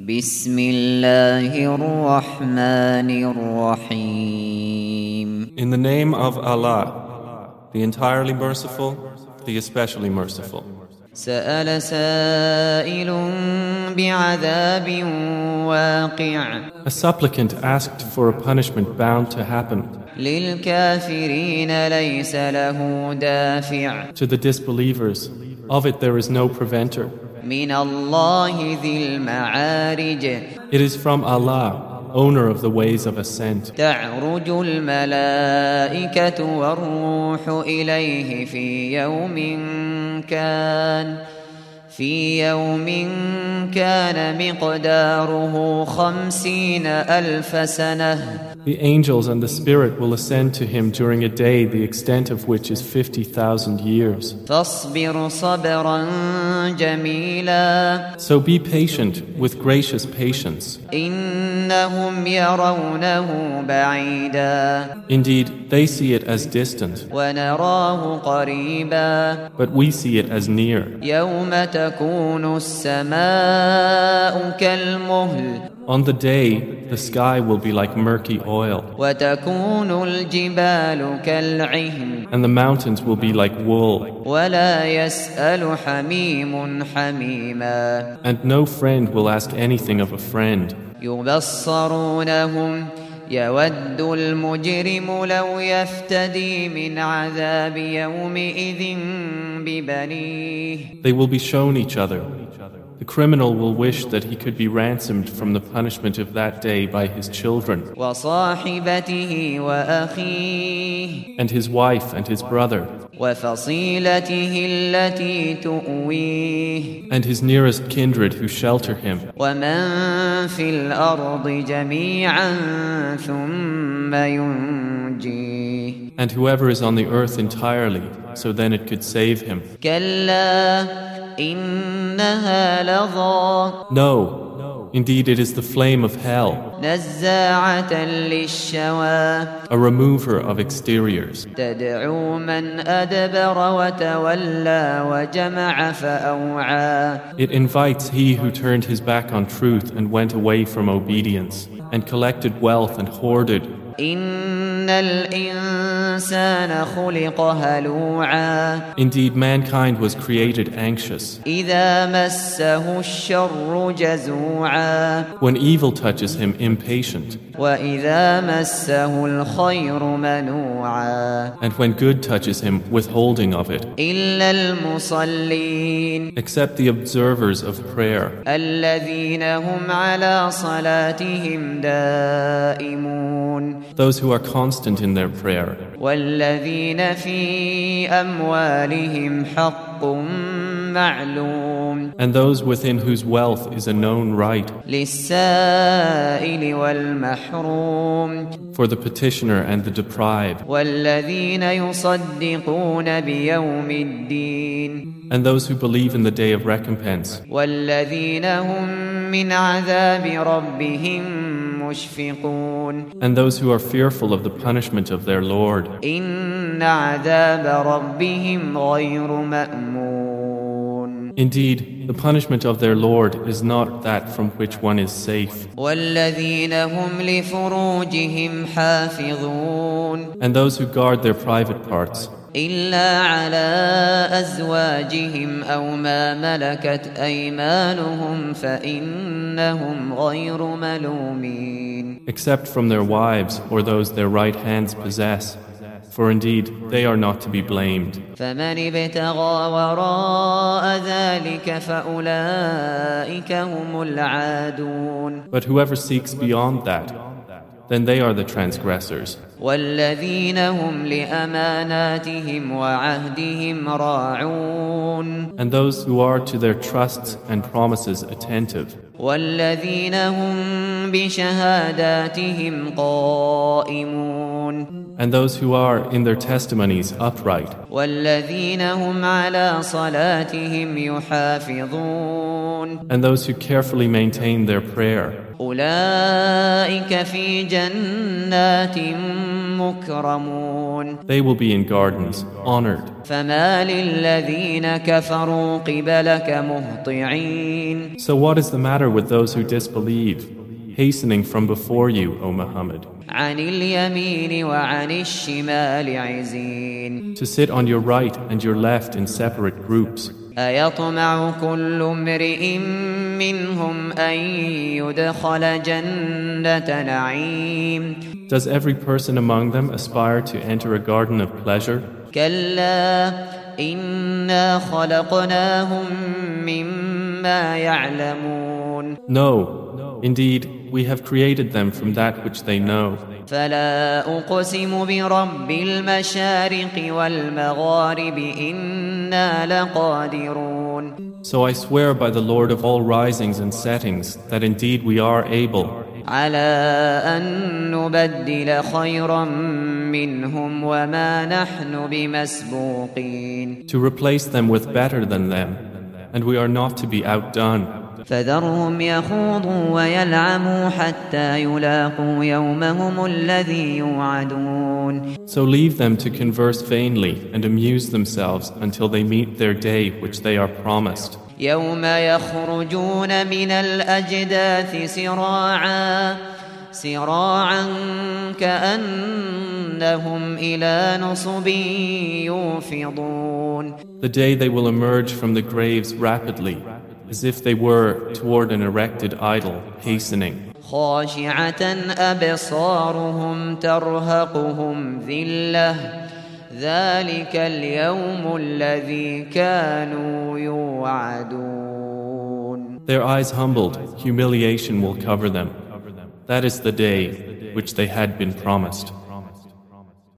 بسم الله الرحمن الرحيم In the name of Allah, the entirely merciful, the especially merciful. سأل سائل بعذاب واقع A supplicant asked for a punishment bound to happen للكافرين ليس له دافع to the disbelievers. Of it there is no preventer. من الله ذي المعارج. It is from Allah, owner of the ways of ascent. تعرج الملائكة والروح إليه في يوم كان. في يوم كان مقداره خمسين ألف سنة. The angels and the Spirit will ascend to him during a day the extent of which is 50,000 years. So be patient with gracious patience. Indeed, they see it as distant, but we see it as near. يوم تكون السماء كالمهل On the day, the sky will be like murky oil, وتكون الجبال كالعهن and the mountains will be like wool, ولا يسأل حميم حميما and no friend will ask anything of a friend. يبصرونهم يود المجرم لو يفتدي من عذاب يومئذ ببنيه They will be shown each other. The criminal will wish that he could be ransomed from the punishment of that day by his children, and his wife and his brother, and his nearest kindred who shelter him, and whoever is on the earth entirely, so then it could save him. No, indeed it is the flame of hell. A remover of exteriors. It invites he who turned his back on truth and went away from obedience, and collected wealth and hoarded إن الإنسان خلق هلوعا Indeed, mankind was created anxious. إذا مسه الشر جزوعا When evil touches him, impatient. وإذا مسه الخير منوعا And when good touches him, withholding of it. إلا المصلين Except the observers of prayer, الذين هم على صلاتهم دائمون those who are constant in their prayer. And those within whose wealth is a known right. For the petitioner and the deprived. And those who believe in the day of recompense. والذين هم من عذاب ربهم مشفقون and those who are fearful of the punishment of their Lord. إن عذاب ربهم غير مأمون Indeed, the punishment of their Lord is not that from which one is safe. والذين هم لفروجهم حافظون And those who guard their private parts, إلا على أزواجهم أو ما ملكت أيمانهم فإنهم غير ملومين except from their wives or those their right hands possess. For indeed, they are not to be blamed. فمن ابتغى وراء ذلك فأولئك هم العادون But whoever seeks beyond that, then they are the transgressors. And those who are to their trusts and promises attentive. And those who are in their testimonies upright. And those who carefully maintain their prayer. أولئك في جنات مكرمون They will be in gardens, honored. فما للذين كفروا قبلك مهطعين So what is the matter with those who disbelieve, hastening from before you, O Muhammad, عن اليمين وعن الشمال عزين to sit on your right and your left in separate groups? أيطمع كل امرئ منهم أن يدخل جنة نعيم Does every person among them aspire to enter a garden of pleasure? كلا إنا خلقناهم مما يعلمون No, indeed, we have created them from that which they know. فلا أقسم برب المشارق والمغارب إنا So I swear by the Lord of all risings and settings that indeed we are able. to replace them with better than them. And we are not to be outdone. فذرهم يخوضوا ويلعبوا حتى يلاقوا يومهم الذي يوعدون So leave them to converse vainly and amuse themselves until they meet their day which they are promised. يوم يخرجون من الأجداث سراعا سراعا كأنهم إلى نصب يوفضون The day they will emerge from the graves rapidly, as if they were toward an erected idol, hastening. خاشعة أبصارهم ترهقهم ذلة ذلك اليوم الذي كانوا يوعدون Their eyes humbled, humiliation will cover them. That is the day which they had been promised.